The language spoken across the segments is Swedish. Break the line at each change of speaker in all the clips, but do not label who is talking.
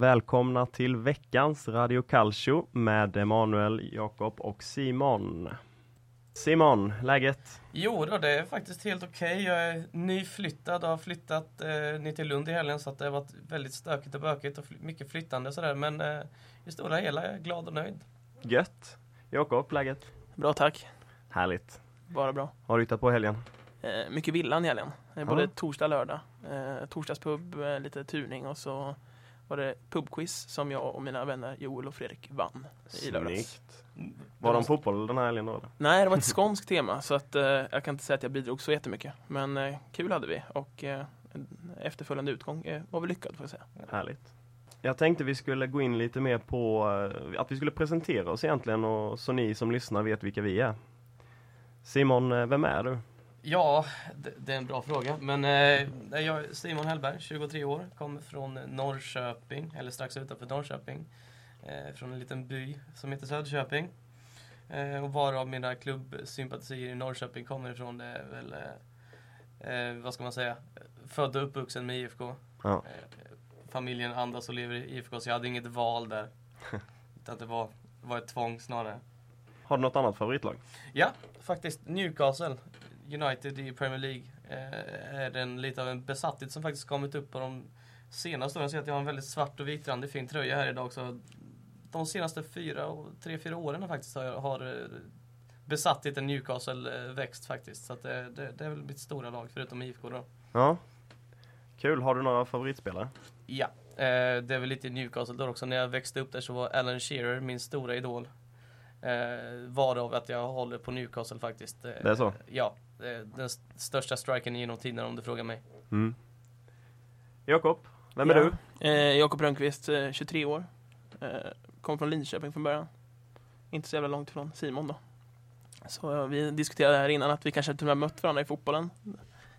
Välkomna till veckans Radio Calcio med Emanuel, Jakob och Simon. Simon, läget?
Jo då, det är faktiskt helt okej. Okay. Jag är nyflyttad och har flyttat eh, ner till Lund i helgen så att det har varit väldigt stökigt och bökigt och fly mycket flyttande och sådär. Men eh, i stora hela är jag glad och nöjd.
Gött! Jakob, läget?
Bra tack.
Härligt.
Bara bra.
Vad har du hittat på helgen?
Eh, mycket villan i helgen. Eh, både ja. torsdag och lördag. Eh, torsdagspub, eh, lite turning och så var det pubquiz som jag och mina vänner Joel och Fredrik vann i lördags.
Var de fotboll den här helgen då? Eller?
Nej, det var ett skånskt tema så att, eh, jag kan inte säga att jag bidrog så jättemycket. Men eh, kul hade vi och eh, efterföljande utgång eh, var väl lyckad får jag säga.
Härligt. Jag tänkte vi skulle gå in lite mer på eh, att vi skulle presentera oss egentligen och så ni som lyssnar vet vilka vi är. Simon, eh, vem är du?
Ja, det, det, är en bra fråga. Men eh, jag Simon Hellberg, 23 år, kommer från Norrköping, eller strax utanför Norrköping. Eh, från en liten by som heter Söderköping. Eh, och varav mina klubbsympatier i Norrköping kommer ifrån. Det är väl, eh, eh, vad ska man säga, född och uppvuxen med IFK. Ja. Eh, familjen andas och lever i IFK, så jag hade inget val där. Utan det var, var ett tvång snarare.
Har du något annat favoritlag?
Ja, faktiskt Newcastle. United i Premier League eh, är en, lite av en besatthet som faktiskt kommit upp på de senaste åren. Jag ser att jag har en väldigt svart och vitrandig fin tröja här idag också. De senaste fyra, tre, fyra åren faktiskt har, har eh, besattheten Newcastle eh, växt faktiskt. Så det, det, det, är väl mitt stora lag förutom IFK då.
Ja. Kul. Har du några favoritspelare?
Ja, eh, det är väl lite Newcastle då också. När jag växte upp där så var Alan Shearer min stora idol. Eh, varav att jag håller på Newcastle faktiskt.
det är så?
Ja, den största striken genom tiden om du frågar mig.
Mm. Jakob, vem är ja.
du? Eh, Jakob Rönnqvist, eh, 23 år. Eh, kom från Linköping från början. Inte så jävla långt ifrån Simon då. Så vi diskuterade här innan att vi kanske till och med mött varandra i fotbollen.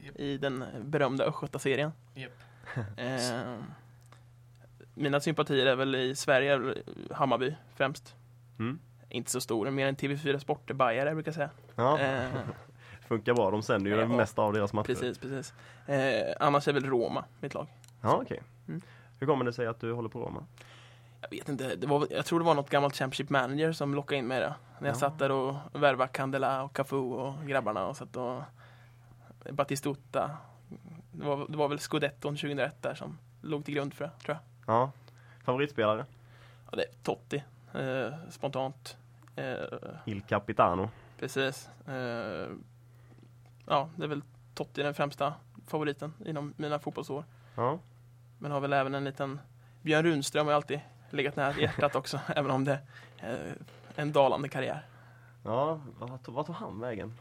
Yep. I den berömda Östgöta-serien.
Yep.
eh, mina sympatier är väl i Sverige, Hammarby främst. Mm. Inte så stor, mer än TV4 Sport, Bajare brukar jag säga.
Ja. Funkar bra. De sänder ju ja, det mesta av deras matcher.
Precis, precis. Eh, annars är väl Roma mitt lag.
Ja, okej. Okay. Mm. Hur kommer det sig att du håller på Roma?
Jag vet inte. Det var, jag tror det var något gammalt Championship Manager som lockade in mig där. När jag ja. satt där och värvade Candela och Cafu och grabbarna och satt och Batistuta. Det var, det var väl Scudetton 2001 där som låg till grund för det, tror
jag. Ja. Favoritspelare?
Ja, det är Totti. Eh, spontant.
Eh, Il Capitano.
Precis. Eh, ja, det är väl Totti den främsta favoriten inom mina fotbollsår. Ja. Men har väl även en liten Björn Runström har alltid legat nära hjärtat också, även om det är en dalande karriär.
Ja, vart, vart tog han vägen?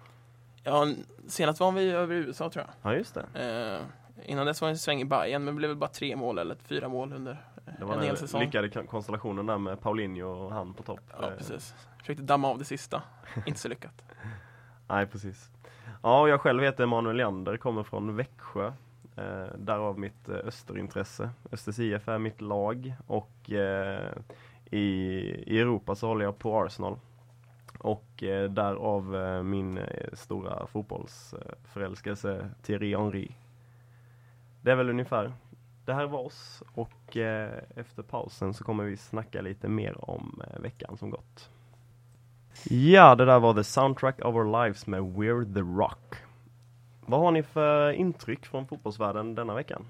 Ja, senast var vi över i USA tror
jag. Ja, just det.
Eh, innan dess var det en sväng i Bayern men det blev väl bara tre mål eller fyra mål under
det var en hel säsong. lyckade konstellationen där med Paulinho och han på topp.
Ja, precis. Försökte damma av det sista. Inte så lyckat.
Nej, precis. Ja, jag själv heter Emanuel Leander, kommer från Växjö. Eh, därav mitt eh, Österintresse. Östers IF är mitt lag och eh, i, i Europa så håller jag på Arsenal. Och eh, därav eh, min eh, stora fotbollsförälskelse Thierry Henry. Det är väl ungefär det här var oss och eh, efter pausen så kommer vi snacka lite mer om eh, veckan som gått. Ja, det där var The Soundtrack of Our Lives med We're the Rock. Vad har ni för intryck från fotbollsvärlden denna veckan?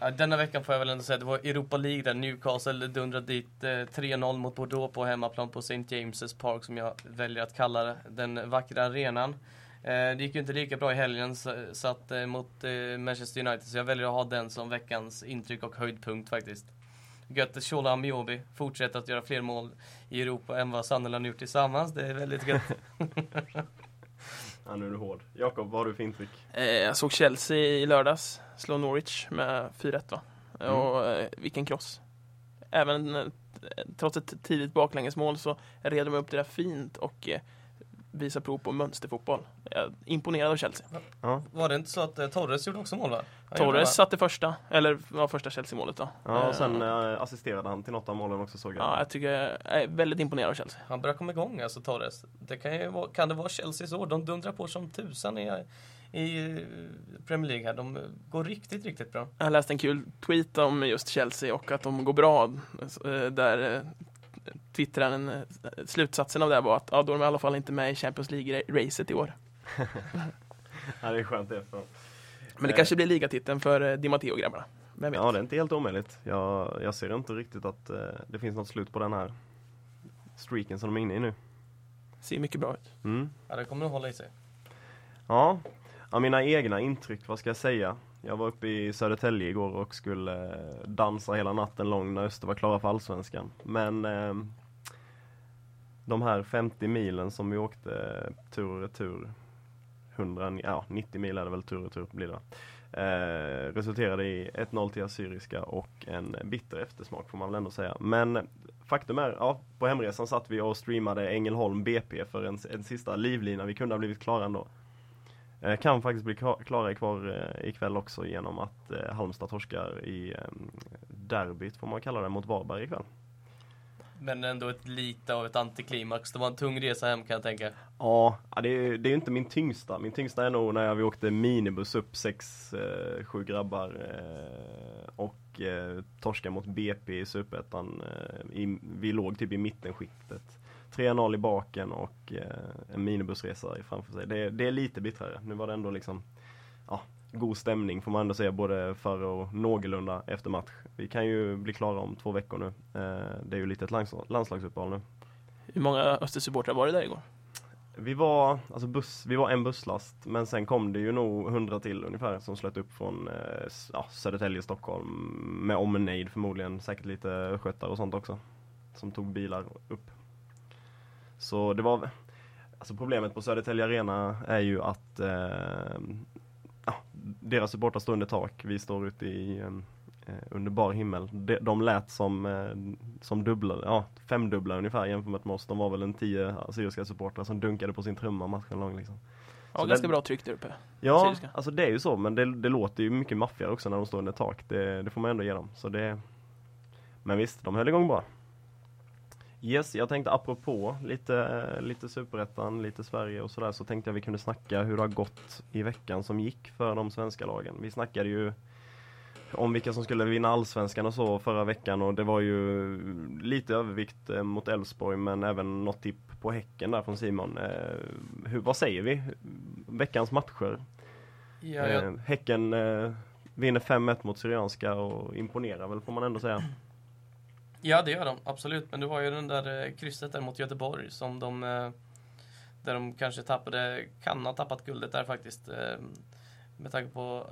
Ja, denna veckan får jag väl ändå säga att det var Europa League där Newcastle dundrade dit eh, 3-0 mot Bordeaux på hemmaplan på St. James' Park som jag väljer att kalla. Den vackra arenan. Eh, det gick ju inte lika bra i helgen så, att, eh, mot eh, Manchester United så jag väljer att ha den som veckans intryck och höjdpunkt faktiskt. Gött Shola Amiobi fortsätter att göra fler mål i Europa än vad Sunderland gjort tillsammans. Det är väldigt gött.
ja, nu är du hård. Jakob, vad har du för intryck?
jag såg Chelsea i lördags slå Norwich med 4-1 va? Mm. Och vilken kross. Även trots ett tidigt baklängesmål så red de upp det där fint och visar prov på mönsterfotboll. Jag är imponerad av Chelsea.
Ja. Var det inte så att eh, Torres gjorde också mål va?
Torres satte första, eller var första Chelsea-målet då.
Ja, och sen äh, assisterade han till något av målen också såg jag.
Ja, jag tycker jag är väldigt imponerad av Chelsea.
Han börjar komma igång alltså Torres. Det kan, ju, kan det vara Chelseas år? De dundrar på som tusan i, i eh, Premier League här. De går riktigt, riktigt bra.
Jag läste en kul tweet om just Chelsea och att de går bra. eh, Där eh, twittraren, eh, slutsatsen av det var att ja, då är de i alla fall inte med i Champions League-racet i år.
Ja, det är skönt det. För...
Men det
Eh.
kanske blir ligatiteln för eh, Di Matteo-grabbarna. Vem vet?
Ja, det är inte helt omöjligt. Jag, jag ser inte riktigt att eh, det finns något slut på den här streaken som de är inne i nu.
Ser mycket bra ut.
Mm.
Ja, det kommer att hålla i sig.
Ja, ja, mina egna intryck, vad ska jag säga? Jag var uppe i Södertälje igår och skulle eh, dansa hela natten lång när Öster var klara för Allsvenskan. Men eh, de här 50 milen som vi åkte tur och retur, 100, ja 90 mil är det väl tur och retur blir det. Eh, resulterade i 1-0 till Assyriska och en bitter eftersmak får man väl ändå säga. Men faktum är, ja, på hemresan satt vi och streamade Ängelholm BP för en, en sista livlina. Vi kunde ha blivit klara ändå. Eh, kan faktiskt bli klar- klara kvar eh, ikväll också genom att eh, Halmstad torskar i eh, derbyt, får man kalla det, mot Varberg ikväll.
Men ändå ett lite av ett antiklimax. Det var en tung resa hem kan jag tänka.
Ja, det är, det är inte min tyngsta. Min tyngsta är nog när vi åkte minibuss upp sex, eh, sju grabbar eh, och eh, torskade mot BP i Superettan. Eh, i, vi låg typ i mittenskiktet. 3-0 i baken och eh, en minibussresa framför sig. Det, det är lite bittrare. Nu var det ändå liksom ja, god stämning får man ändå säga både före och någorlunda efter match. Vi kan ju bli klara om två veckor nu. Eh, det är ju lite ett lands, landslagsuppehåll nu.
Hur många Östersupportrar var det där igår?
Vi var, alltså buss, vi var en busslast men sen kom det ju nog hundra till ungefär som slöt upp från eh, ja, Södertälje, Stockholm med omnejd förmodligen, säkert lite östgötar och sånt också. Som tog bilar upp. Så det var, alltså problemet på Södertälje Arena är ju att eh, ja, deras supportrar står under tak, vi står ute i eh, under bar himmel. De, de lät som, eh, som dubbla, ja, femdubbla ungefär jämfört med oss. De var väl en tio assyriska supportrar som dunkade på sin trumma matchen lång liksom.
Ja,
Så
ganska
det-
bra tryck där uppe.
Ja,
Assyriska.
alltså det är ju så, men det, det låter ju mycket maffigare också när de står under tak. Det, det får man ändå ge dem. Så det... Men visst, de höll igång bra. Yes, jag tänkte apropå lite, lite superettan, lite Sverige och sådär, så tänkte jag vi kunde snacka hur det har gått i veckan som gick för de svenska lagen. Vi snackade ju om vilka som skulle vinna allsvenskan och så förra veckan och det var ju lite övervikt eh, mot Elfsborg men även något tipp på Häcken där från Simon. Eh, hur, vad säger vi? Veckans matcher.
Ja, jag,
Eh, häcken vinner 5-1 mot Syrianska och imponerar väl får man ändå säga.
Ja, det gör de. Absolut. Men det var ju den där eh, krysset där mot Göteborg som de... Eh, där de kanske tappade, kan ha tappat guldet där faktiskt. Eh, med tanke på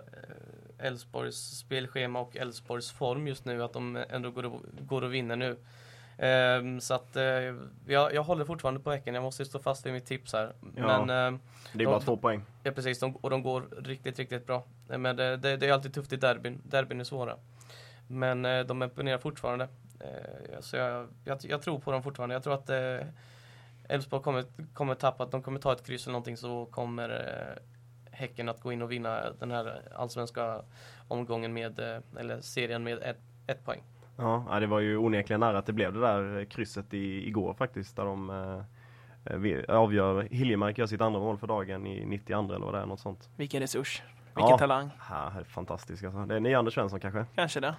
Elfsborgs spelschema och Elfsborgs form just nu. Att de ändå går och, går och vinner nu. Eh, så att jag, jag håller fortfarande på Häcken. Jag måste stå fast vid mitt tips här.
Ja.
Men
Det är bara
de-
två poäng.
Ja precis, de, och de går riktigt, riktigt bra. Men det, det, det är alltid tufft i derbyn. Derbyn är svåra. Men de imponerar fortfarande. Eh, Så jag, jag, jag tror på dem fortfarande. Jag tror att eh, Elfsborg kommer, kommer tappa, att de kommer ta ett kryss eller någonting så kommer eh, Häcken att gå in och vinna den här allsvenska omgången med, eller serien med ett, ett poäng.
Ja, det var ju onekligen nära att det blev det där krysset i, igår faktiskt där de eh, avgör, Hiljemark gör sitt andra mål för dagen i 92 eller vad det är, något sånt.
Vilken resurs. Vilken
Ja.
talang.
Ja, det är fantastiskt alltså. Det är Nylander Svensson kanske.
Kanske det.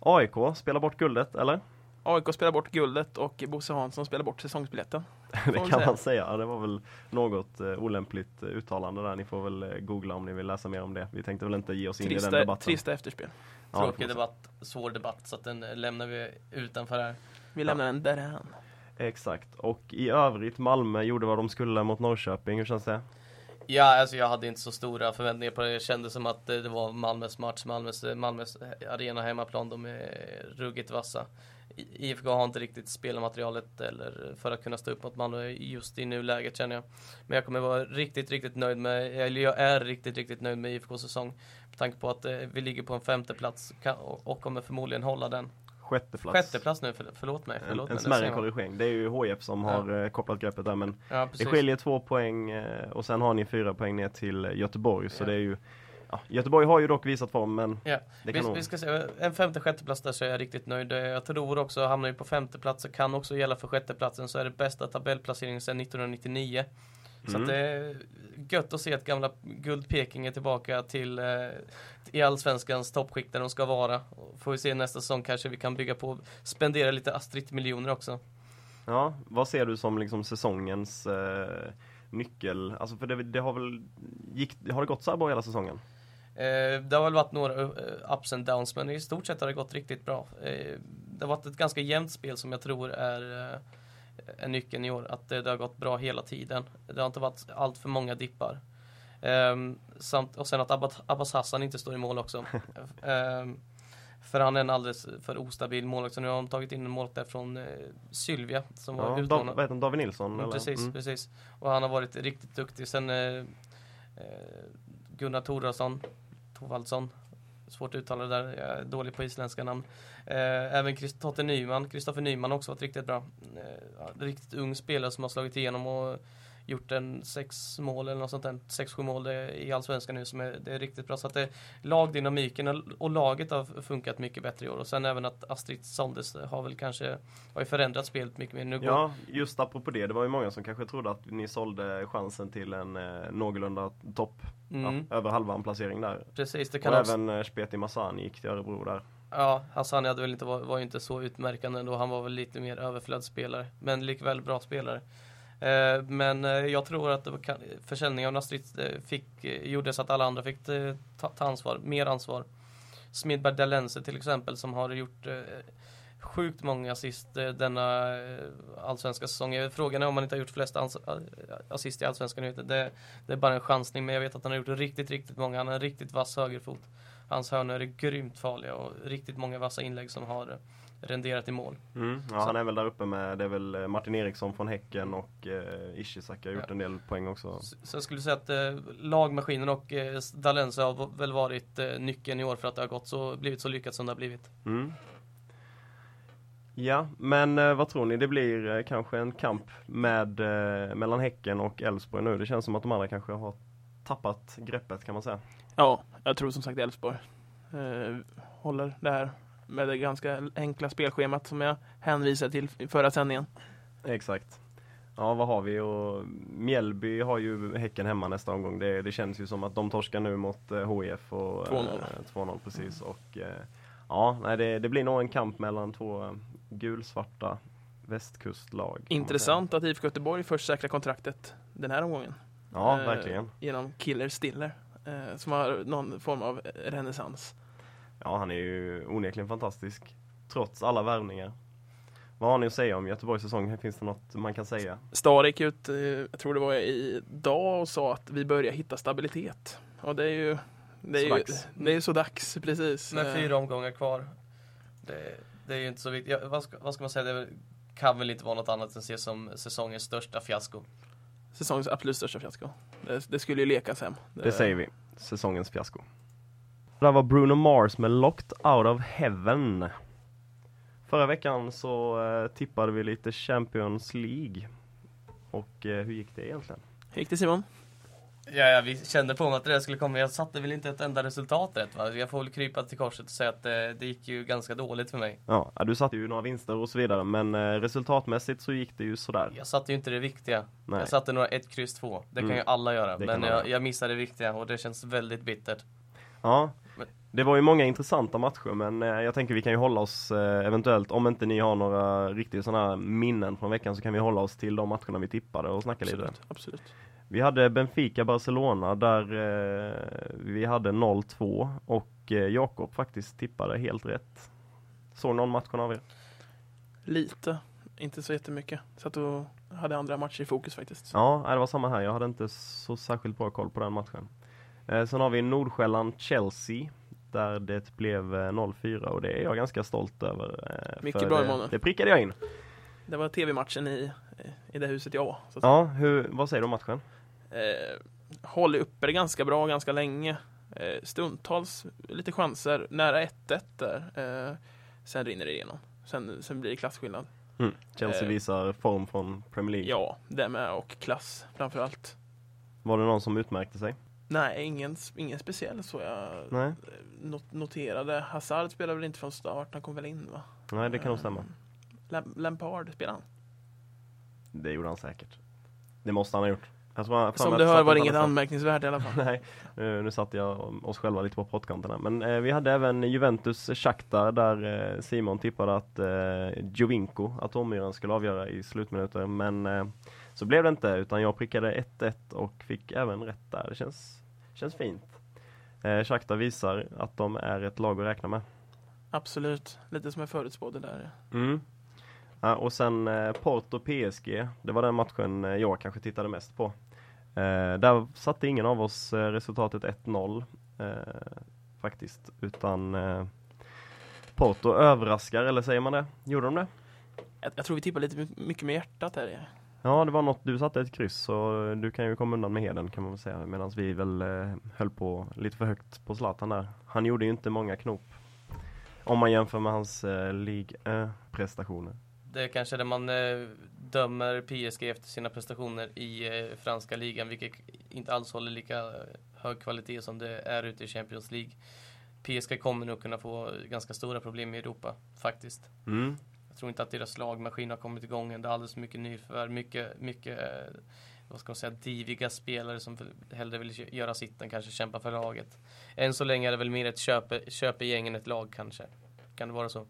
AIK spelar bort guldet, eller?
AIK spelar bort guldet och Bosse Hansson spelar bort säsongsbiljetten.
det kan
säga.
man säga. Ja, Det var väl något eh, olämpligt eh, uttalande där. Ni får väl eh, googla om ni vill läsa mer om det. Vi tänkte väl inte ge oss in i den
Trista,
debatten.
trista efterspel.
Ja,
Tråkig debatt, svår debatt, så att den lämnar vi utanför här.
Vi lämnar den därhän.
Exakt. Och i övrigt, Malmö gjorde vad de skulle mot Norrköping. Hur känns det?
Ja, alltså jag hade inte så stora förväntningar på det. Det kändes som att eh, det var Malmös match. Malmös, eh, Malmös eh, arena hemmaplan, de är ruggigt vassa. IFK har inte riktigt spelarmaterialet eller för att kunna stå upp mot Malmö just i nuläget känner jag. Men jag kommer vara riktigt, riktigt nöjd med, eller jag är riktigt, riktigt nöjd med IFKs säsong. Med tanke på att vi ligger på en femte plats och kommer förmodligen hålla den.
Sjätte plats.
Sjätte plats nu, för, förlåt mig.
En,
Förlåt
en
det
smärre korrigering. Det är ju HF som
Ja.
har eh, kopplat greppet där men
Ja,
det skiljer två poäng eh, och sen har ni fyra poäng ner till Göteborg så
Ja.
det är ju ja, Göteborg har ju dock visat form men
Ja,
det
vi,
kan nog...
vi ska se, en femte sjätte plats där så är jag riktigt nöjd. Eh, Jag tror också, hamnar vi på femte plats så kan också gälla för sjätteplatsen så är det bästa tabellplaceringen sedan 1999. Så
Mm.
det är gött att se att gamla Guld-Peking är tillbaka till eh, i Allsvenskans toppskikt där de ska vara. Får vi se nästa säsong kanske vi kan bygga på spendera lite Astrid-miljoner också.
Ja, vad ser du som liksom säsongens eh, nyckel? Alltså för det, det har väl, gick, har det gått så här bra hela säsongen?
Eh, det har väl varit några eh, ups and downs men i stort sett har det gått riktigt bra. Eh, det har varit ett ganska jämnt spel som jag tror är, eh, är nyckeln i år. Att det, det har gått bra hela tiden. Det har inte varit allt för många dippar. Ehm, samt, och sen att Abbas, Abbas Hassan inte står i mål också. Ehm, för han är en alldeles för ostabil målvakt. Så nu har de tagit in en målvakt där från eh, Sylvia som var
Ja, Dav,
utlånad.
vad heter han, David Nilsson?
Mm,
eller?
precis,
Mm.
precis. Och han har varit riktigt duktig. Sen eh, eh, Gunnar Torasson, Thorvaldsson, svårt att uttala det där, jag är dålig på isländska namn. Eh, även Kristoffer Nyman, Kristoffer Nyman har också varit riktigt bra. Eh, riktigt ung spelare som har slagit igenom och gjort en sex mål eller något sånt där, sex, sju mål i Allsvenskan nu som är, det är riktigt bra. Så att det, lagdynamiken och, och laget har funkat mycket bättre i år. Och sen även att Astrid såldes har väl kanske, har förändrat spelet mycket mer. Nu går,
Ja, just apropå det, det var ju många som kanske trodde att ni sålde chansen till en eh, någorlunda topp,
mm,
ja, över halvan placering där.
precis, det
Och
kan också,
även eh, Speti Masani gick till Örebro där.
Ja, Hassani hade väl inte, var, var inte så utmärkande ändå. Han var väl lite mer överflödsspelare. Men likväl bra spelare. Eh, men eh, jag tror att försäljningen av Astrid eh, fick, gjorde så att alla andra fick ta, ta ansvar, mer ansvar. Smidberg Dalense till exempel som har gjort sjukt många assist denna allsvenska säsong. Frågan är om han inte har gjort flest assist i allsvenskan. Det, det är bara en chansning men jag vet att han har gjort riktigt, riktigt många. Han har en riktigt vass högerfot. Hans hörnor är grymt farliga och riktigt många vassa inlägg som har renderat i mål.
Mm. Ja,
Så-
han är väl där uppe med, det är väl eh, Martin Eriksson från Häcken och eh, Ishizaki har gjort
Ja.
en del poäng också.
Så så jag skulle säga att eh, lagmaskinen och eh, Dalense har väl varit eh, nyckeln i år för att det har gått så, blivit så lyckat som det har blivit.
Mm. Ja, men eh, vad tror ni? Det blir eh, kanske en kamp med, eh, mellan Häcken och Elfsborg nu. Det känns som att de andra kanske har tappat greppet kan man säga.
Ja, jag tror som sagt Elfsborg eh, håller det här med det ganska enkla spelschemat som jag hänvisade till i förra sändningen.
Exakt. Ja, vad har vi? Och Mjällby har ju Häcken hemma nästa omgång. Det, det känns ju som att de torskar nu mot eh, HIF och
2-0.
eh, 2-0 precis. Och eh, ja, nej, det, det blir nog en kamp mellan två eh, gulsvarta västkustlag.
Intressant att IFK Göteborg först säkrar kontraktet den här omgången.
Ja,
Eh,
verkligen.
Genom Killer Stiller. Eh, som har någon form av renässans.
Ja, han är ju onekligen fantastisk. Trots alla värvningar. Vad har ni att säga om Göteborgs säsong? Finns det något man kan säga?
Star gick ut, eh, jag tror det var idag och sa att vi börjar hitta stabilitet. Och det är ju det är,
Så
ju,
dags.
det är så dags, precis.
Med
Eh,
fyra omgångar kvar. Det, det är ju inte så viktigt. Ja, vad, ska, vad ska man säga? Det kan väl inte vara något annat än ses som säsongens största fiasko.
Säsongens absolut största fiasko. Det, det skulle ju lekas hem.
Det säger vi. Säsongens fiasko. Där var Bruno Mars med Locked Out of Heaven. Förra veckan så eh, tippade vi lite Champions League. Och eh, hur gick det egentligen?
Hur gick det Simon?
Ja, ja, vi kände på mig att det där skulle komma. Jag satte väl inte ett enda resultat rätt va? Jag får väl krypa till korset och säga att eh, det gick ju ganska dåligt för mig.
Ja, du satte ju några vinster och så vidare men eh, resultatmässigt så gick det ju sådär.
Jag satte ju inte det viktiga.
Nej.
Jag satte några 1, kryss 2. Det kan
Mm.
ju alla göra.
Det
Men
kan
jag,
göra.
jag missade det viktiga och det känns väldigt bittert.
Ja, det var ju många intressanta matcher men eh, jag tänker vi kan ju hålla oss eh, eventuellt, om inte ni har några riktigt sådana minnen från veckan så kan vi hålla oss till de matcherna vi tippade och snacka lite.
Absolut, absolut.
Vi hade Benfica-Barcelona där eh, vi hade 0-2 och Jakob faktiskt tippade helt rätt. Såg någon matchen av er?
Lite, inte så jättemycket. Satt och hade andra matcher i fokus faktiskt.
Ja, det var samma här. Jag hade inte så särskilt bra koll på den matchen. Eh, sen har vi Nordsjälland-Chelsea där det blev eh, 0-4 och det är jag ganska stolt över. eh,
Mycket bra,
det,
Emanuel.
det prickade jag in.
Det var tv-matchen i, i det huset jag var.
Ja, hur, vad säger du om matchen?
eh, håller uppe det ganska bra ganska länge. Eh, stundtals lite chanser, nära 1-1 där. Eh, sen rinner det igenom. Sen, sen blir det klasskillnad.
Mm. Chelsea
Eh.
visar form från Premier League.
Ja, det med och klass framförallt.
Var det någon som utmärkte sig?
Nej, ingen, ingen speciell så jag
Nej,
eh, not, noterade. Hazard spelade väl inte från start, han kom väl in va?
nej det kan nog stämma.
Eh, Lam- Lampard spelade han.
Det gjorde han säkert. Det måste han ha gjort. För
Som du hör var det inget anmärkningsvärt i alla fall.
Nej, nu, nu satte jag oss själva lite på pottkanterna. Men eh, vi hade även Juventus Shakhtar där eh, Simon tippade att eh, Jovinko, atommyran, skulle avgöra i slutminuter. Men eh, så blev det inte, utan jag prickade 1-1 och fick även rätt där. Det känns, känns fint. Eh, Shakhtar visar att de är ett lag att räkna med.
Absolut, lite som jag förutspådde där.
Mm. Ja, och sen eh, Porto PSG, det var den matchen eh, jag kanske tittade mest på. Eh, där satte ingen av oss eh, resultatet 1-0 eh, faktiskt, utan Porto överraskar, eller säger man det? Gjorde de det?
Jag, jag tror vi tippar lite my- mycket med hjärtat här.
Ja, det var något, du satte ett kryss så du kan ju komma undan med heden kan man väl säga, medan vi väl eh, höll på lite för högt på Zlatan där. Han gjorde ju inte många knop. Om man jämför med hans eh, Ligue prestationer
Det är kanske där man eh, dömer PSG efter sina prestationer i eh, franska ligan, vilket inte alls håller lika eh, hög kvalitet som det är ute i Champions League. PSG kommer nog kunna få ganska stora problem i Europa, faktiskt.
Mm.
Jag tror inte att deras lagmaskin har kommit igång än. Det är alldeles för mycket nyförvärv, mycket, mycket eh, vad ska man säga, diviga spelare som hellre vill göra sitt än kanske kämpa för laget. Än så länge är det väl mer ett köpe, köpegäng än ett lag kanske. Kan det vara så?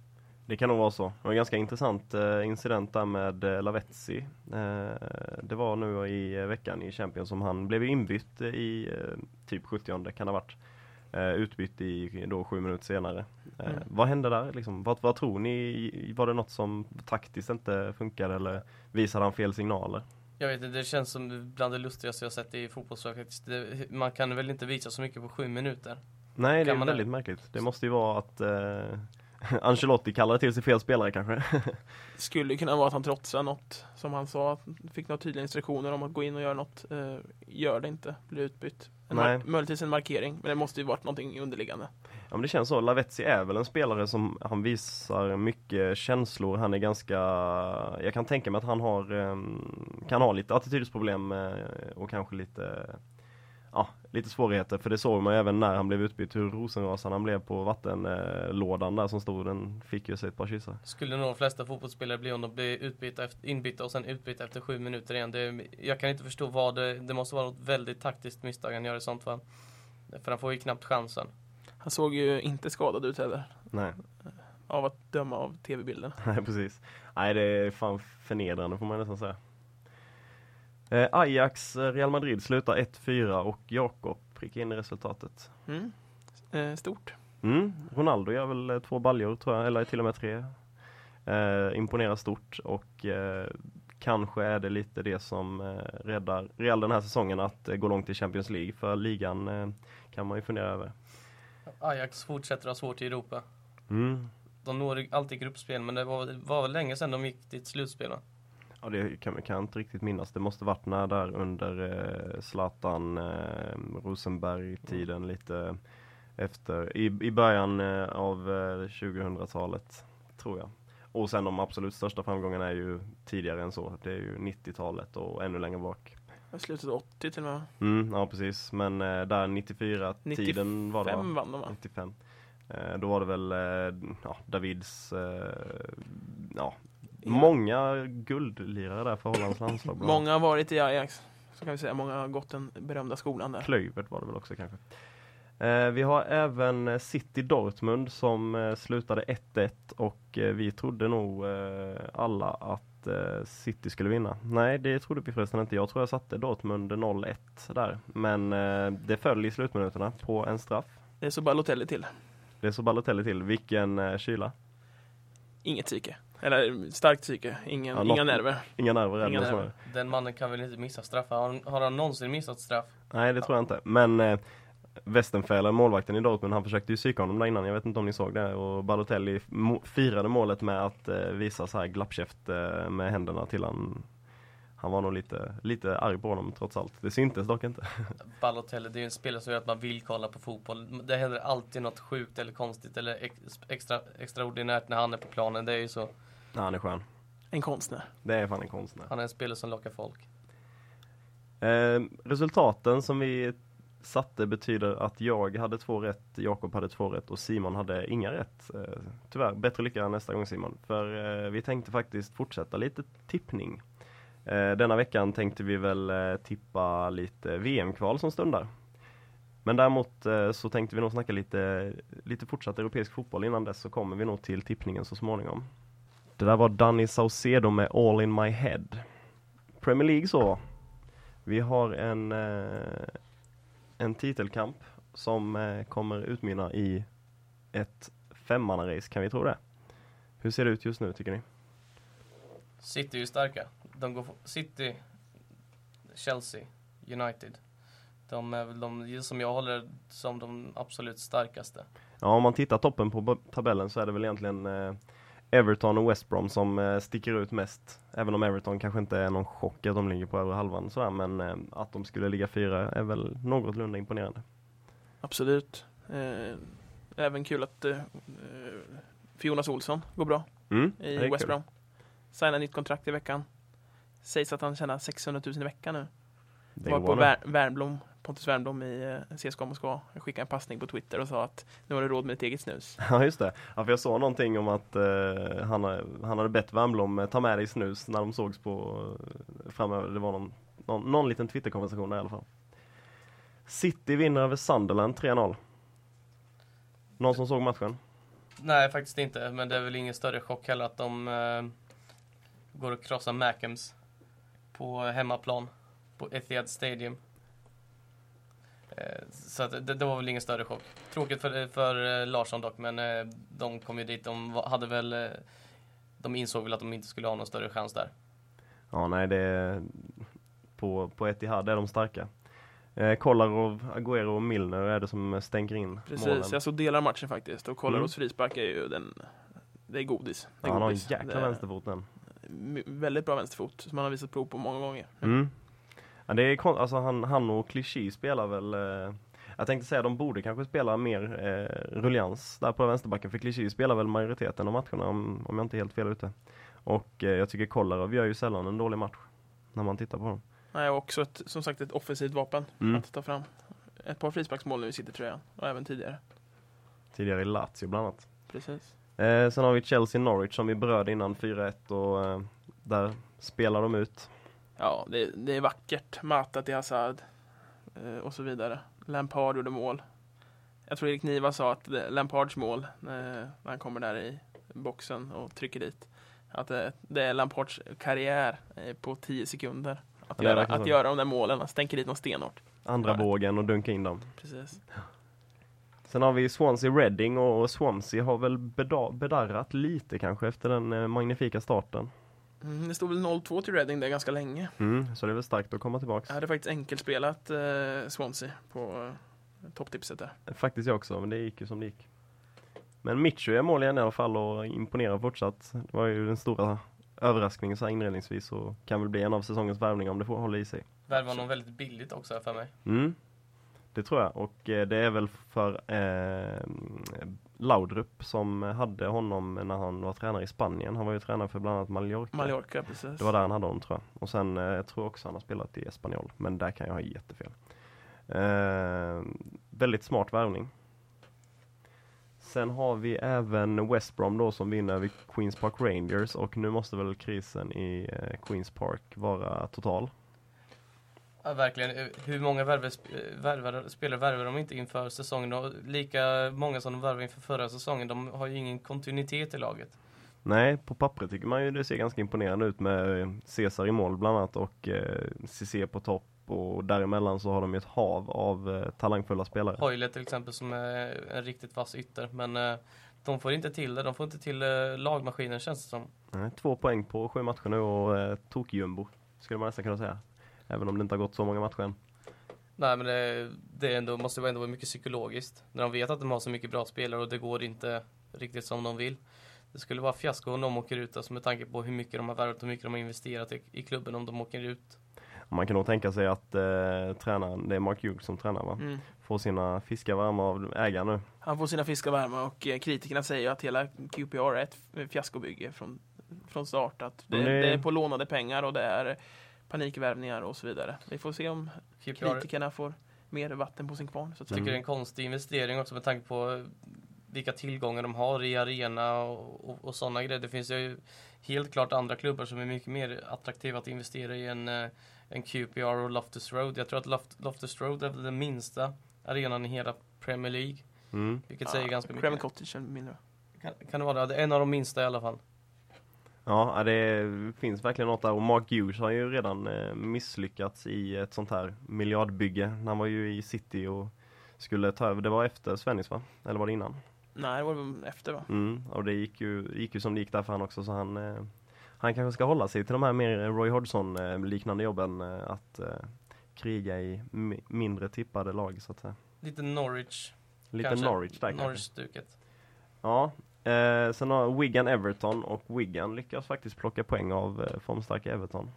Det kan nog vara så. Det var en ganska intressant eh, incident där med eh, eh, det var nu i veckan i Champions som han blev inbytt i typ 70 kan det ha varit. Eh, utbytt i då sju minuter senare. Eh,
Mm.
Vad hände där liksom? Vad, vad tror ni? Var det något som taktiskt inte funkade eller visade han fel signaler?
Jag vet inte, det känns som bland det lustigaste jag sett i fotbollsspel. Det, man kan väl inte visa så mycket på sju minuter.
Nej, det
Kan
är
man det?
väldigt märkligt. Det måste ju vara att eh, Ancelotti kallade till sig fel spelare kanske.
Skulle kunna vara att han trotsar något som han sa, fick några tydliga instruktioner om att gå in och göra något. Eh, gör det inte, blir utbytt. En
Nej.
möjligtvis en markering, men det måste ju varit någonting underliggande.
Ja men det känns så. Lavetzi är väl en spelare som han visar mycket känslor. Han är ganska, jag kan tänka mig att han har, ehm, kan ha lite attitydsproblem eh, och kanske lite, ja, lite svårigheter. För det såg man ju även när han blev utbytt hur rosenrasande han blev på vattenlådan där som stod. Den fick ju sig ett par kyssar.
Skulle nog de flesta fotbollsspelare bli om de blir utbytta efter, inbytta och sen utbytta efter sju minuter igen. Det, jag kan inte förstå vad det, det måste vara något väldigt taktiskt misstag han gör i sånt fall. För han får ju knappt chansen.
Han såg ju inte skadad ut heller,
Nej,
av att döma av tv-bilden.
nej precis. Nej det är fan förnedrande får man nästan säga. Eh, Ajax, eh, Real Madrid slutar 1-4 och Jakob prickar in i resultatet.
Mm. Eh, stort.
Mm, Ronaldo gör väl eh, två baljor tror jag, eller till och med tre. Eh, imponerar stort och eh, kanske är det lite det som eh, räddar Real den här säsongen att eh, gå långt i Champions League. För ligan eh, kan man ju fundera över.
Ajax fortsätter ha svårt i Europa.
Mm.
De når alltid gruppspel, men det var, var väl länge sedan de gick till ett slutspel va?
Ja, det kan, kan jag inte riktigt minnas. Det måste varit när där under eh, Zlatan eh, Rosenberg-tiden lite efter, i, i början eh, av eh, 2000-talet, tror jag. Och sen de absolut största framgångarna är ju tidigare än så. Det är ju 90-talet och ännu längre bak.
Slutet 80 till och med.
Mm, ja, precis. Men eh, där 94-tiden var det va?
Fem vann de va?
95. Eh, då var det väl eh, ja, Davids, eh, ja, många guldlirare där för Hollands landslag.
Många har varit i Ajax. Så kan vi säga, många har gått den berömda skolan där.
Klövert var det väl också kanske. Eh, vi har även eh, City Dortmund som eh, slutade 1-1 och eh, vi trodde nog alla att City skulle vinna. Nej, det trodde vi förresten inte. Jag tror jag satte Dortmund 0-1 där. Men det föll i slutminuterna på en straff.
Det är så Balotelli till.
Det såg Balotelli till. Vilken kyla.
Inget psyke. Eller starkt psyke. Ingen,
Ja,
inga nerver.
Inga nerver
Inga nerver.
Den mannen kan väl inte missa straffar? Har, han- har han någonsin missat straff?
Nej, det tror jag inte. Men eh, Westenfeller, målvakten i Dortmund, han försökte ju psyka honom där innan. Jag vet inte om ni såg det. Och Balotelli firade målet med att eh, visa så här glappkäft eh, med händerna till han. Han var nog lite, lite arg på honom trots allt. Det syntes dock inte.
Balotelli, det är ju en spelare som gör att man vill kolla på fotboll. Det händer alltid något sjukt eller konstigt eller ex, extra, extraordinärt när han är på planen. Det är ju så.
Ja, han är skön.
En konstnär.
Det är fan en konstnär.
Han är en spelare som lockar folk.
Eh, resultaten som vi satte betyder att jag hade två rätt, Jakob hade två rätt och Simon hade inga rätt. Eh, tyvärr, bättre lycka nästa gång Simon. För eh, vi tänkte faktiskt fortsätta lite tippning. Eh, denna veckan tänkte vi väl eh, tippa lite VM-kval som stundar. Men däremot eh, så tänkte vi nog snacka lite, lite fortsatt europeisk fotboll innan dess så kommer vi nog till tippningen så småningom. Det där var Danny Saucedo med All in my head. Premier League så. Vi har en, eh, en titelkamp som eh, kommer utmynna i ett femmannarace, kan vi tro det? Hur ser det ut just nu tycker ni?
City är ju starka. De går City, Chelsea, United. De är väl de som jag håller som de absolut starkaste.
Ja, om man tittar toppen på tabellen så är det väl egentligen eh, Everton och West Brom som eh, sticker ut mest. Även om Everton kanske inte är någon chock att de ligger på över halvan sådär, men eh, att de skulle ligga fyra är väl någorlunda imponerande.
Absolut. Eh, även kul att Jonas Olsson går bra
mm,
i West Brom. Signar nytt kontrakt i veckan. Sägs att han tjänar 600 000 i veckan nu. Det var på Vär Värnblom, Pontus Wernbloom i eh, CSKA Moskva. Skickade en passning på Twitter och sa att nu har du råd med ditt eget snus.
Ja just det. Ja, för jag såg någonting om att eh, han, han hade bett Wernbloom ta med dig snus när de sågs på eh, framöver. Det var någon, någon, någon liten Twitter-konversation där i alla fall. City vinner över Sunderland 3-0. Någon som såg matchen?
Nej, faktiskt inte. Men det är väl ingen större chock heller att de eh, går och krossar Mackems på hemmaplan på Etihad Stadium. Eh, så att det, det, var väl ingen större chock. Tråkigt för, för eh, Larsson dock, men eh, de kom ju dit. De hade väl... De insåg väl att de inte skulle ha någon större chans där.
Ja, nej, det... På, på Etihad är de starka. Eh, Kolarov, Agüero och Milner är det som stänker in
Precis,
målen.
jag såg delar matchen faktiskt. Och Kolarovs mm. frispark är ju den... Det är godis. Det är
ja,
han
har en jäkla vänsterfot den.
Väldigt bra vänsterfot, som han har visat prov på många gånger.
Mm. Ja, det är alltså han, han och Clichy spelar väl eh, jag tänkte säga de borde kanske spela mer eh, rullians där på vänsterbacken för Clichy spelar väl majoriteten av matcherna om, om jag inte är helt fel ute. Och eh, jag tycker Kolarov gör ju sällan en dålig match när man tittar på dem.
Nej, också ett, som sagt ett offensivt vapen mm. att ta fram. Ett par frisparksmål nu i City-tröjan och även tidigare.
Tidigare i Lazio bland annat.
Precis.
Eh, sen har vi Chelsea-Norwich som vi berörde innan 4-1 och eh, där spelar de ut.
Ja, det, det är vackert. Mata till Hazard eh, och så vidare. Lampard gjorde mål. Jag tror Erik Niva sa att Lampards mål, eh, när han kommer där i boxen och trycker dit, att det, det är Lampards karriär eh, på 10 sekunder. Att, göra, att göra de där målen, stänker dit någon stenhårt.
Andra vågen och dunka in dem.
Precis.
Sen har vi Swansea Reading och Swansea har väl bedarrat lite kanske efter den magnifika starten.
Mm, det stod väl 0-2 till Reading där ganska länge.
Mm, så det är väl starkt att komma tillbaka.
Jag hade faktiskt enkelspelat eh, Swansea på eh, topptipset där.
Faktiskt jag också, men det gick ju som det gick. Men Mitchell är mål igen i alla fall och imponerar fortsatt. Det var ju den stora överraskningen så här inledningsvis och kan väl bli en av säsongens värvningar om det får hålla i sig.
Värvar någon väldigt billigt också för mig.
Mm, det tror jag och eh, det är väl för eh, Laudrup som hade honom när han var tränare i Spanien. Han var ju tränare för bland annat Mallorca.
Mallorca, precis.
Det var där han hade honom tror jag. Och sen eh, jag tror också han har spelat i Espanyol. Men där kan jag ha jättefel. Eh, väldigt smart värvning. Sen har vi även West Brom då som vinner över Queens Park Rangers och nu måste väl krisen i eh, Queens Park vara total.
Ja, verkligen. Hur många värver, värver, spelare värvar de inte inför säsongen? Och lika många som de värvade inför förra säsongen. De har ju ingen kontinuitet i laget.
Nej, på pappret tycker man ju det ser ganska imponerande ut med Cesar i mål bland annat och eh, på topp och däremellan så har de ju ett hav av eh, talangfulla spelare.
Hoyle till exempel som är en riktigt vass ytter men eh, de får inte till det, de får inte till eh, lagmaskinen känns det som.
Nej, två poäng på sju matcher nu och eh, tokjumbo skulle man nästan kunna säga. Även om det inte har gått så många matcher än.
Nej men det, det ändå, måste ändå vara mycket psykologiskt. När de vet att de har så mycket bra spelare och det går inte riktigt som de vill. Det skulle vara fiasko om de åker ut, alltså med tanke på hur mycket de har värvat och hur mycket de har investerat i, i klubben om de åker ut.
Man kan nog tänka sig att eh, tränaren, det är Mark Hughes som tränar va? Mm. Får sina fiskar varma av ägaren nu.
Han får sina fiskar varma och eh, kritikerna säger att hela QPR är ett fiaskobygge från, från start. Att det, det... det är på lånade pengar och det är panikvärvningar och så vidare. Vi får se om kritikerna får mer vatten på sin kvarn.
Så jag tycker det är en konstig investering också med tanke på vilka tillgångar de har i arena och, och, och sådana grejer. Det finns ju helt klart andra klubbar som är mycket mer attraktiva att investera i än, eh, än QPR och Loftus Road. Jag tror att Loft, Loftus Road är väl den minsta arenan i hela Premier League.
Mm.
Vilket säger ganska mycket.
Cottage är mindre.
Kan, kan det vara det? Det är en av de minsta i alla fall.
Ja, det finns verkligen något där och Mark Hughes har ju redan eh, misslyckats i ett sånt här miljardbygge. Han var ju i City och skulle ta över, det var efter Svennis va? Eller var det innan?
Nej, det var efter va?
Mm, och det gick ju, gick ju som det gick där för han också så han eh, Han kanske ska hålla sig till de här mer Roy eh, liknande jobben eh, att kriga i mi- mindre tippade lag så att säga.
Lite Norwich.
Lite
kanske.
Norwich där.
Norwich-stuket.
Ja, eh, sen har Wigan Everton och Wigan lyckas faktiskt plocka poäng av eh, formstarka Everton.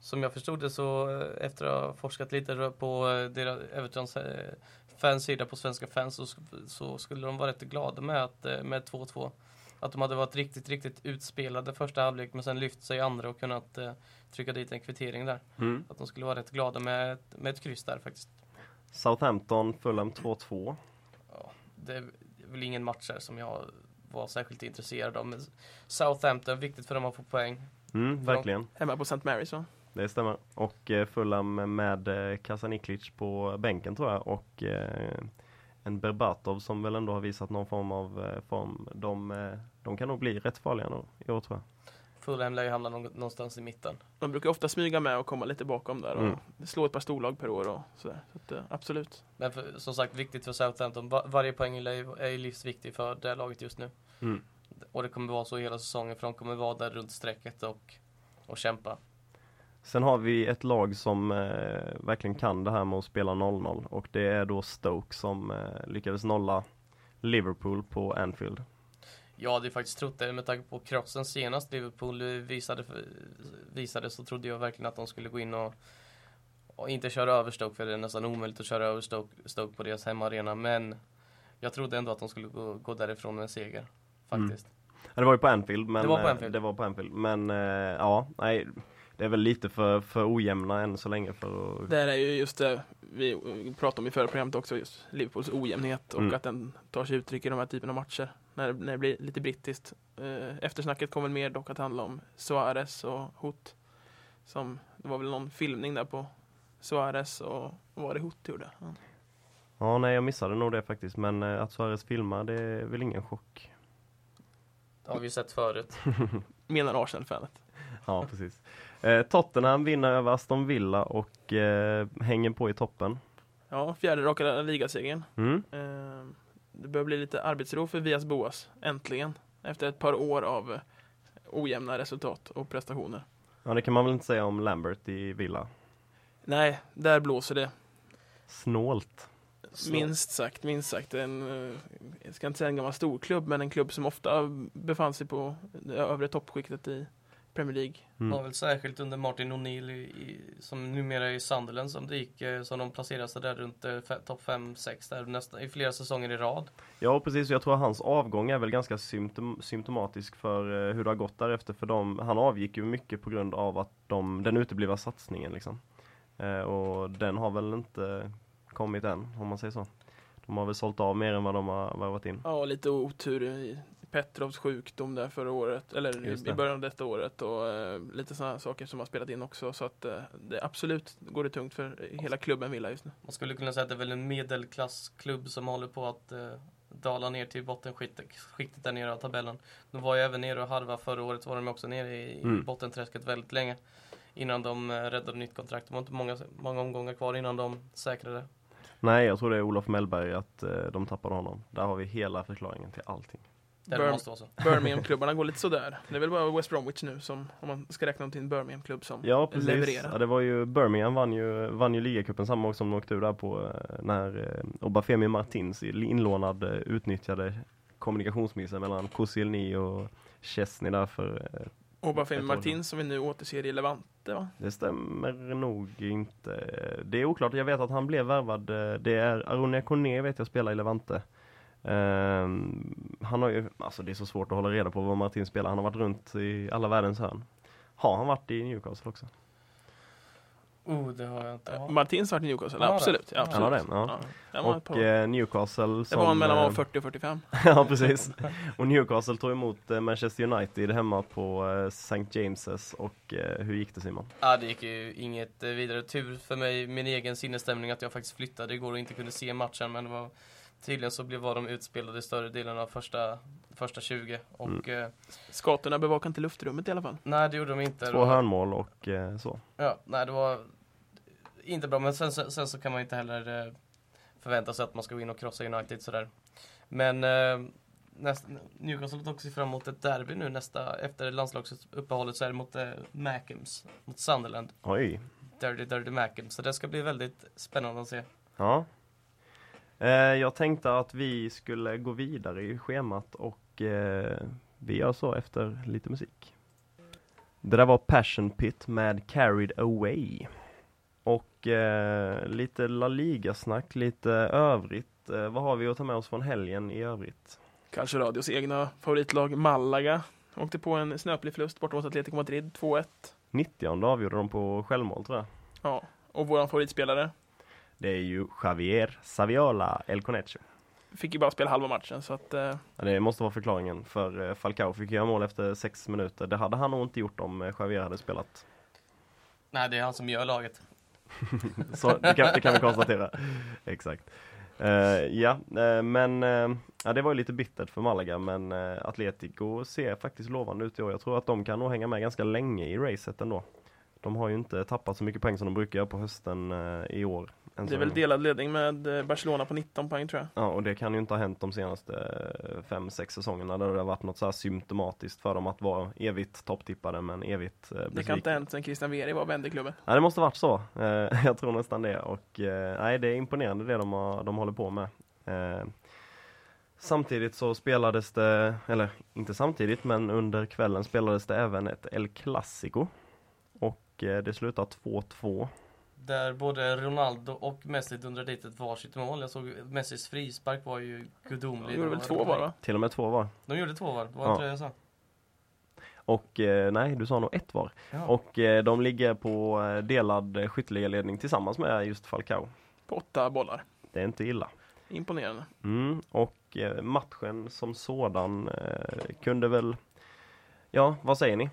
Som jag förstod det så eh, efter att ha forskat lite på eh, deras Evertons eh, fansida på Svenska fans så, så skulle de vara rätt glada med att eh, med 2-2. Att de hade varit riktigt, riktigt utspelade första halvlek men sen lyft sig i andra och kunnat eh, trycka dit en kvittering där.
Mm.
Att de skulle vara rätt glada med, med ett kryss där faktiskt.
Southampton, Fulham 2-2.
Ja, det är väl ingen match här som jag var särskilt intresserad av. Men Southampton, viktigt för dem att få poäng.
Mm, verkligen.
Hemma på St. Mary's va?
Det stämmer. Och eh, Fulham med eh, Kasaniklic på bänken tror jag och eh, en Berbatov som väl ändå har visat någon form av eh, form. De, eh, de kan nog bli rätt farliga nu i år tror jag.
Fulham lär ju hamna nå- någonstans i mitten.
De brukar ofta smyga med och komma lite bakom där och
Mm.
slå ett par storlag per år och sådär. Så att, eh, absolut.
Men för, som sagt, viktigt för Southampton. Va- varje poäng är ju livsviktig för det laget just nu.
Mm.
Och det kommer vara så hela säsongen för de kommer vara där runt strecket och, och kämpa.
Sen har vi ett lag som eh, verkligen kan det här med att spela 0-0 och det är då Stoke som eh, lyckades nolla Liverpool på Anfield.
Jag hade faktiskt trott det med tanke på krossen senast Liverpool visade, visade så trodde jag verkligen att de skulle gå in och, och inte köra över Stoke för det är nästan omöjligt att köra över Stoke, Stoke på deras hemmaarena. Men jag trodde ändå att de skulle gå, gå därifrån med en seger. Faktiskt.
Ja, det var ju på Anfield men
Det var på
eh,
Anfield.
det var på Anfield. Men eh, ja, nej det är väl lite för, för ojämna än så länge för att
Det är ju just det vi pratade om i förra programmet också, just Liverpools ojämnhet och
Mm.
att den tar sig uttryck i de här typen av matcher. När, när det blir lite brittiskt. Eh, eftersnacket kommer mer dock att handla om Suarez och Hot. Som, det var väl någon filmning där på Suarez och vad det Hot gjorde? Ja.
Ja, nej jag missade nog det faktiskt. Men eh, att Suarez filmar, det är väl ingen chock.
Det har vi ju sett förut.
Menar Arsenal-fanet.
Ja, precis. Eh, Tottenham vinner över Aston Villa och eh, hänger på i toppen.
Ja, fjärde raka ligasegern.
Mm.
Eh, det börjar bli lite arbetsro för Vias Boas, äntligen. Efter ett par år av eh, ojämna resultat och prestationer.
Ja, det kan man väl inte säga om Lambert i Villa.
Nej, där blåser det.
Snålt.
Så-
Minst sagt, minst sagt. En, eh, jag ska inte säga en gammal storklubb, men en klubb som ofta befann sig på det övre toppskiktet i Premier League.
var
Mm.
väl särskilt under Martin O'Neill som numera är i Sunderland som det gick, eh, som de placerade sig där runt eh, topp 5-6 där nästan i flera säsonger i rad.
Ja, precis. Jag tror att hans avgång är väl ganska symptom symptomatisk för eh, hur det har gått därefter. För de, han avgick ju mycket på grund av att de, den uteblivna satsningen liksom. Eh, och den har väl inte kommit än, om man säger så. De har väl sålt av mer än vad de har värvat in.
Ja, lite otur i Petrovs sjukdom där förra året, eller i början av detta året och eh, lite sådana saker som har spelat in också. Så att eh, det absolut går det tungt för hela klubben Villa just nu.
Man skulle kunna säga att det är väl en medelklassklubb som håller på att eh, dala ner till bottenskiktet skiktet där nere av tabellen. De var ju även nere och harva förra året var de också nere i,
Mm.
i bottenträsket väldigt länge. Innan de räddade nytt kontrakt. Det var inte många, många omgångar kvar innan de säkrade.
Nej, jag tror det är Olof Mellberg att de tappade honom. Där har vi hela förklaringen till allting.
Det
Birm-
måste vara så.
Birmingham-klubbarna går lite sådär. Det är väl bara West Bromwich nu som, om man ska räkna dem till en Birmingham-klubb som
Ja, precis.
levererar.
Ja, det var ju Birmingham vann ju, vann ju ligacupen samma år som de åkte ur där på eh, när eh, Obafemi Martins inlånad eh, utnyttjade kommunikationsmissen mellan Koscielny och Chesney där för eh,
Obafemi
ett år
Martin som vi nu återser i Levante va?
Det stämmer nog inte. Det är oklart. Jag vet att han blev värvad. eh, Det är Aronia Kone vet jag spelar i Levante. Ehm, han har ju, alltså det är så svårt att hålla reda på vad Martin spelar. Han har varit runt i alla världens hörn. Har han varit i Newcastle också?
Oh, det har jag inte. Ja.
Martins varit i Newcastle,
Han det.
absolut. Ja,
Han
absolut.
har det, ja.
det ett
Och eh, Newcastle
det
som...
var mellan
eh,
40 och 45.
ja, precis. Och Newcastle tog emot eh, Manchester United hemma på eh, St. James's. Och eh, hur gick det Simon?
Ja, det gick ju inget eh, vidare. Tur för mig, min egen sinnesstämning, att jag faktiskt flyttade igår och inte kunde se matchen. Men det var, tydligen så blev, var de utspelade större delen av första, första 20. Och eh,
Skatorna bevakade inte luftrummet i alla fall.
nej, det gjorde de inte.
Två
Och-
hörnmål och eh, så.
Ja, nej det var inte bra, men sen, sen, sen så kan man inte heller eh, förvänta sig att man ska gå in och krossa United sådär. Men eh, näst, Newcastle också ser fram emot ett derby nu nästa, efter landslagsuppehållet så är det mot eh, Mackems, mot Sunderland.
Oj.
Dirty Dirty Mackems, så det ska bli väldigt spännande att se.
Ja. Eh, jag tänkte att vi skulle gå vidare i schemat och eh, vi gör så efter lite musik. Det där var Passion Pit med Carried Away. Och eh, lite La Liga-snack, lite övrigt. Vad har vi att ta med oss från helgen i övrigt?
Kanske radios egna favoritlag Malaga. Åkte på en snöplig förlust borta mot Atletico Madrid, 2-1.
90 avgjorde de på självmål tror jag.
Ja, och våran favoritspelare
Det är ju Javier Saviola El Conecho.
fick ju bara spela halva matchen så att eh,
Ja, det måste vara förklaringen för eh, Falcao fick göra mål efter sex minuter. Det hade han nog inte gjort om eh, Javier hade spelat.
Nej, det är han som gör laget.
Så det kan, det kan vi konstatera. Exakt. Eh, ja, eh, men eh, ja, det var ju lite bittert för Malaga men uh, Atletico ser faktiskt lovande ut i år. Jag tror att de kan nog hänga med ganska länge i racet ändå. De har ju inte tappat så mycket poäng som de brukar göra på hösten i år.
Det är väl delad ledning med eh, Barcelona på 19 poäng tror jag.
Ja, och det kan ju inte ha hänt de senaste eh, fem, sex säsongerna där det har varit något så här symptomatiskt för dem att vara evigt topptippade men evigt eh,
Det kan inte ha hänt sen Christian Vieri var vän i klubben.
Ja, det måste varit så. Eh, jag tror nästan det. Och eh, nej, det är imponerande det de, har, de håller på med. Eh, samtidigt så spelades det, eller inte samtidigt, men under kvällen spelades det även ett El Clasico. Och eh, det slutar 2-2.
Där både Ronaldo och Messi dundrade dit ett varsitt mål. Jag såg Messis frispark var ju gudomlig.
De gjorde väl två var va?
Till och med två var.
De gjorde två var, det var
Ja.
inte det jag sa?
Och eh, nej, du sa nog ett var.
Ja.
Och eh, de ligger på eh, delad skytteligaledning tillsammans med just Falcao.
På åtta bollar.
Det är inte illa.
Imponerande.
Mm, och matchen som sådan kunde väl, ja vad säger ni?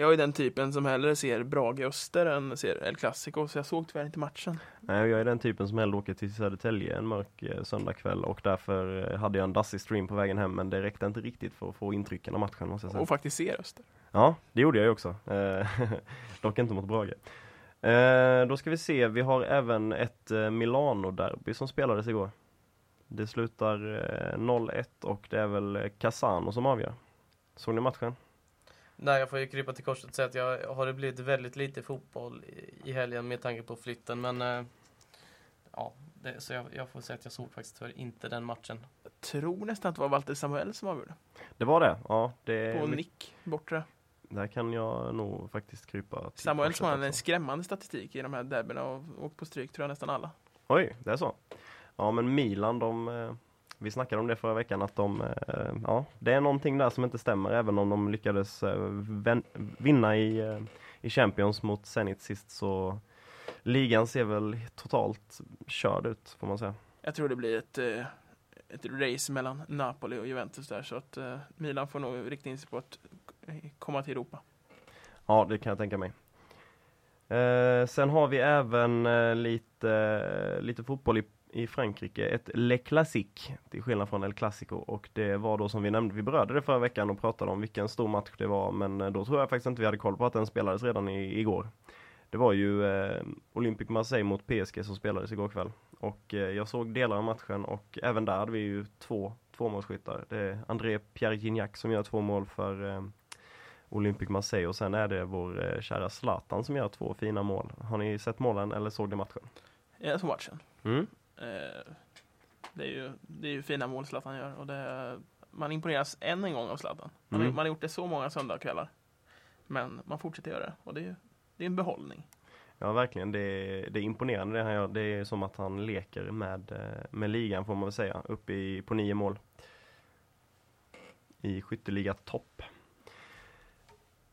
Jag är den typen som hellre ser Brage Öster än ser El Clasico så jag såg tyvärr inte matchen.
Nej, jag är den typen som hellre åker till Södertälje en mörk eh, söndagkväll och därför eh, hade jag en dassig stream på vägen hem men det räckte inte riktigt för att få intrycken av matchen måste jag säga.
Och faktiskt ser Öster.
Ja, det gjorde jag ju också. Eh, Dock inte mot Brage. Då ska vi se, vi har även ett Milano-derby som spelades igår. Det slutar eh, 0-1 och det är väl Casano som avgör. Såg ni matchen?
Nej, jag får ju krypa till korset och säga att jag har det blivit väldigt lite fotboll i- helgen med tanke på flytten. Men eh, ja, det, så jag, jag får säga att jag såg faktiskt tyvärr inte den matchen.
Jag tror nästan att det var Walter Samuel som avgjorde.
Det var det? Ja, det,
På nick, bortre.
där kan jag nog faktiskt krypa till
Samuel som har en skrämmande statistik i de här derbyna och åkt på stryk tror jag nästan alla.
Oj, det är så? Ja, men Milan, de, eh, vi snackade om det förra veckan att de, eh, ja, det är någonting där som inte stämmer även om de lyckades eh, vinna i, eh, i Champions mot Zenit sist så ligan ser väl totalt körd ut får man säga.
Jag tror det blir ett, eh, ett race mellan Napoli och Juventus där så att eh, Milan får nog rikta in sig på att eh, komma till Europa.
Ja, det kan jag tänka mig. Eh, sen har vi även eh, lite, lite fotboll i, i Frankrike, ett Le Classique till skillnad från El Clasico och det var då som vi nämnde, vi berörde det förra veckan och pratade om vilken stor match det var men eh, då tror jag faktiskt inte vi hade koll på att den spelades redan i, igår. Det var ju eh, Olympique Marseille mot PSG som spelades igår kväll och eh, jag såg delar av matchen och även där hade vi ju två tvåmålsskyttar. Det är André Pierre Gignac som gör två mål för eh, Olympique Marseille och sen är det vår eh, kära Zlatan som gör två fina mål. Har ni sett målen eller såg ni matchen?
Jag såg matchen.
Mm.
Eh, det, är ju, det är ju fina mål Zlatan gör och det, man imponeras än en gång av Zlatan. Man,
Mm.
man har gjort det så många söndagskvällar. Men man fortsätter göra det och det är ju det är en behållning.
Ja verkligen, det är, det är imponerande det han gör. Det är som att han leker med, eh, med ligan får man väl säga, uppe i, på nio mål. I skytteliga topp.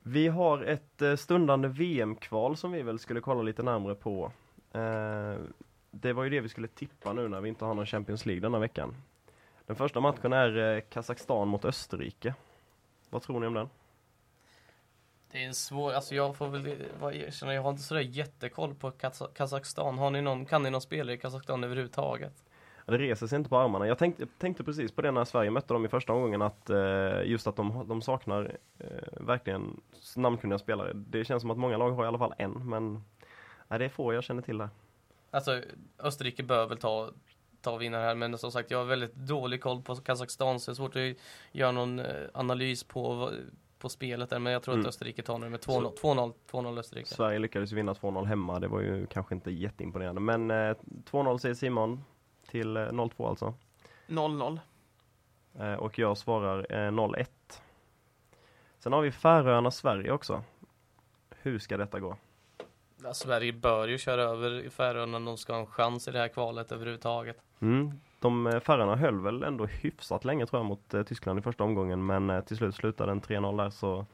Vi har ett eh, stundande VM-kval som vi väl skulle kolla lite närmare på. Eh, det var ju det vi skulle tippa nu när vi inte har någon Champions League denna veckan. Den första matchen är eh, Kazakstan mot Österrike. Vad tror ni om den?
Det är en svår, alltså jag får väl erkänna, jag har inte sådär jättekoll på Kaz- Kazakstan. Har ni någon, kan ni någon spelare i Kazakstan överhuvudtaget?
Ja, Det reser sig inte på armarna. Jag tänkte, tänkte precis på det när Sverige mötte dem i första omgången att eh, just att de, de saknar eh, verkligen namnkunniga spelare. Det känns som att många lag har i alla fall en, men nej, det är få jag känner till där.
Alltså Österrike bör väl ta, ta vinnare här, men som sagt jag har väldigt dålig koll på Kazakstan så det är svårt att göra någon eh, analys på, på spelet där, men jag tror
Mm.
att Österrike tar det med 2-0, 2-0, 2-0 Österrike.
Sverige lyckades vinna 2-0 hemma, det var ju kanske inte jätteimponerande. Men eh, 2-0 säger Simon till eh, 0-2 alltså.
0-0.
Eh, och jag svarar eh, 0-1. Sen har vi Färöarna Sverige också. Hur ska detta gå?
Ja, Sverige bör ju köra över Färöarna om de ska ha en chans i det här kvalet överhuvudtaget.
Mm. De eh, Färöarna höll väl ändå hyfsat länge tror jag mot eh, Tyskland i första omgången men eh, till slut slutade den 3-0 där så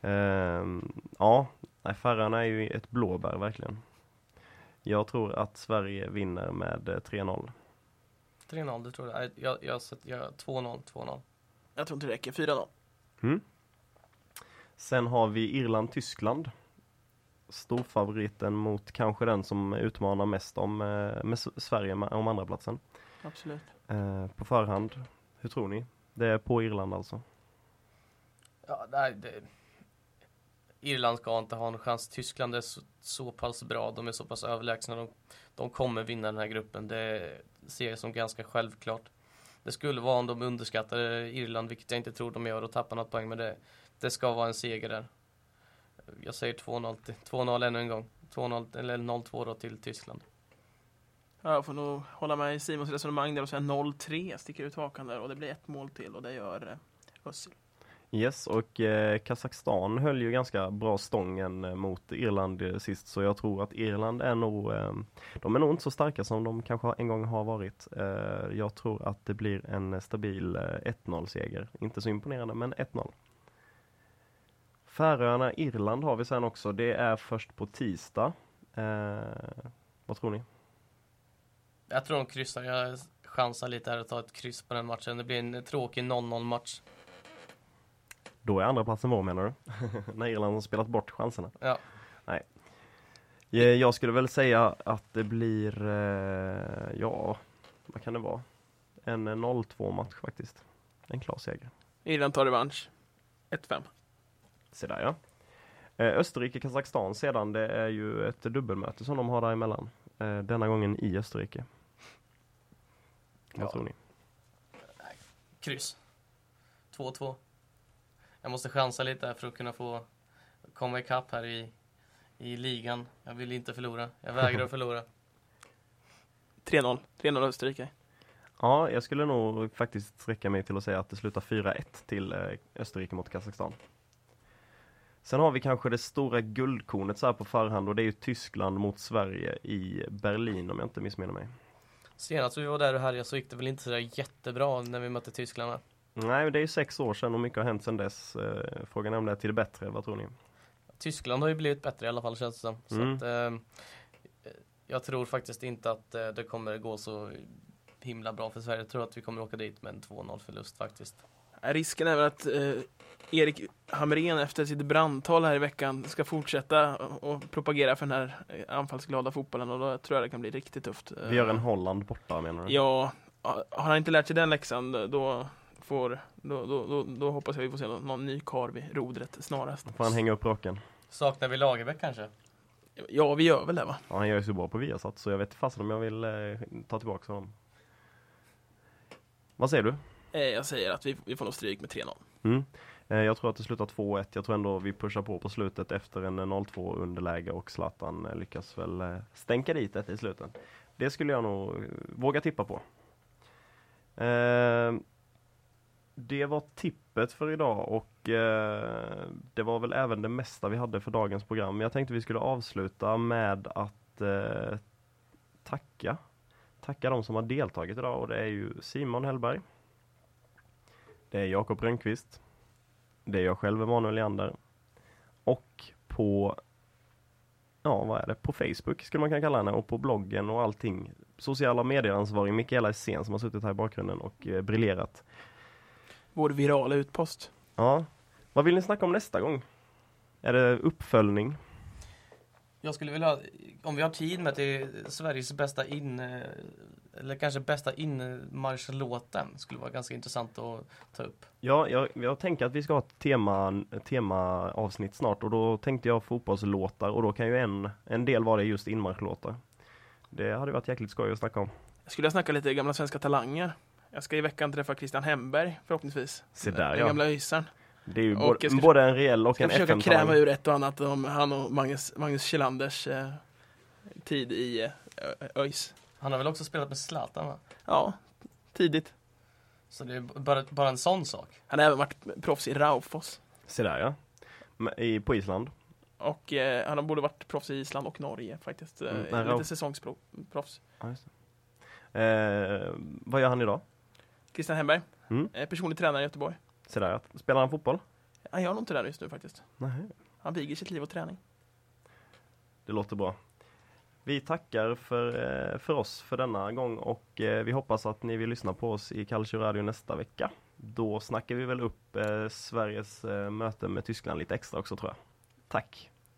ehm, Ja, nej, Färöarna är ju ett blåbär verkligen. Jag tror att Sverige vinner med eh, 3-0.
3-0, det tror Jag, jag, jag, jag 2-0, 2-0.
Jag tror inte det räcker. 4-0.
Mm. Sen har vi Irland-Tyskland. Storfavoriten mot kanske den som utmanar mest om eh, med Sverige om andra platsen.
Absolut.
Eh, på förhand, hur tror ni? Det är på Irland alltså.
Ja, nej, det... Irland ska inte ha en chans. Tyskland är så, så pass bra. De är så pass överlägsna. De, de kommer vinna den här gruppen. Det ser jag som ganska självklart. Det skulle vara om de underskattade Irland, vilket jag inte tror de gör och tappar något poäng. Men det, det ska vara en seger där. Jag säger 2-0 till- 2-0 ännu en gång. 2-0 eller 0-2 då till Tyskland.
Ja, Jag får nog hålla med i Simons resonemang där och säga 0-3 sticker ut hakan där och det blir ett mål till och det gör eh, Özil.
Yes, och eh, Kazakstan höll ju ganska bra stången eh, mot Irland sist så jag tror att Irland är nog, eh, de är nog inte så starka som de kanske har- en gång har varit. Eh, jag tror att det blir en stabil eh, 1-0 seger. Inte så imponerande men 1-0. Färöarna, Irland har vi sen också. Det är först på tisdag. Eh, vad tror ni?
Jag tror de kryssar. Jag chansar lite här och tar ett kryss på den matchen. Det blir en tråkig 0-0 match.
Då är andra platsen vår menar du? När Irland har spelat bort chanserna.
Ja.
Eh, Jag skulle väl säga att det blir, eh, ja, vad kan det vara? En eh, 0-2 match faktiskt. En klar seger.
Irland tar revansch. 1-5.
Se där ja. Eh, Österrike-Kazakstan sedan, det är ju ett dubbelmöte som de har däremellan. Eh, Denna gången i Österrike. Vad
Ja.
tror ni?
Kryss. 2-2. Jag måste chansa lite här för att kunna få komma ikapp här i, i ligan. Jag vill inte förlora. Jag vägrar att förlora.
3-0. 3-0 Österrike.
Ja, jag skulle nog faktiskt sträcka mig till att säga att det slutar 4-1 till eh, Österrike mot Kazakstan. Sen har vi kanske det stora guldkornet så här på förhand och det är ju Tyskland mot Sverige i Berlin om jag inte missminner mig.
Senast vi var där och härjade så gick det väl inte sådär jättebra när vi mötte Tyskland.
Nej, det är ju sex år sedan och mycket har hänt sedan dess. Eh, Frågan är om det är till det bättre, vad tror ni?
Tyskland har ju blivit bättre i alla fall känns det som. Så
Mm.
att, eh, jag tror faktiskt inte att eh, det kommer gå så himla bra för Sverige. Jag tror att vi kommer åka dit med en 2-0 förlust faktiskt.
Risken är väl att eh, Erik Hamrén efter sitt brandtal här i veckan ska fortsätta och propagera för den här eh, anfallsglada fotbollen och då tror jag det kan bli riktigt tufft.
Vi gör en
Eh,
Holland borta menar du?
Ja, har han inte lärt sig den läxan då får då, då, då, då hoppas jag vi får se någon, någon ny kar vid rodret snarast.
Då får han hänga upp rocken.
Saknar vi Lagerbäck kanske?
Ja, vi gör väl det va?
Ja, han gör ju så bra på Viasat så jag vet fasen om jag vill eh, ta tillbaka honom. Vad säger du?
Eh, jag säger att vi, vi får nog stryk med 3-0.
Mm. Eh, jag tror att det slutar 2-1. Jag tror ändå vi pushar på på slutet efter en eh, 0-2 underläge och Zlatan lyckas väl stänka dit det i slutet. Det skulle jag nog våga tippa på. Det var tippet för idag och det var väl även det mesta vi hade för dagens program. Jag tänkte vi skulle avsluta med att tacka. Tacka de som har deltagit idag och det är ju Simon Hellberg. Det är Jakob Rönnqvist. Det är jag själv, Emanuel Leander. och på Ja, vad är det? På Facebook skulle man kunna kalla henne och på bloggen och allting. Sociala medieransvarig Mikaela Essén som har suttit här i bakgrunden och eh, briljerat.
Vår virala utpost.
Ja, vad vill ni snacka om nästa gång? Är det uppföljning?
Jag skulle vilja, om vi har tid med till Sveriges bästa in, eller kanske bästa inmarschlåten skulle vara ganska intressant att ta upp.
Ja, jag, jag tänker att vi ska ha ett tema, tema avsnitt snart och då tänkte jag fotbollslåtar och då kan ju en, en del vara det just inmarschlåtar. Det hade varit jäkligt skoj att snacka om.
Jag skulle snacka lite gamla svenska talanger. Jag ska i veckan träffa Christian Hemberg förhoppningsvis.
Se där
Den
ja.
gamla ÖISaren.
Det är ju
Och
både,
jag ska-
både en reell och
Ska
en
försöka kräma ur ett och annat om han och Magnus, Magnus Kjellanders eh, tid i eh, ÖIS.
Han har väl också spelat med Zlatan va?
Ja, tidigt.
Så det är bara, bara en sån sak.
Han har även varit proffs i Raufoss.
Se där ja. I, på Island.
Och eh, han har både varit proffs i Island och Norge faktiskt. Eh,
Mm, nej,
lite säsongsproffs.
Ja, just det. Eh, vad gör han idag?
Christian Hemberg,
Mm.
eh, personlig tränare i Göteborg.
Se där. Spelar han fotboll?
Han gör nog inte det just nu faktiskt.
Nej.
Han viger sitt liv och träning.
Det låter bra. Vi tackar för, eh, för oss för denna gång och eh, vi hoppas att ni vill lyssna på oss i Calcio Radio nästa vecka. Då snackar vi väl upp eh, Sveriges möte med Tyskland lite extra också tror jag. Tack!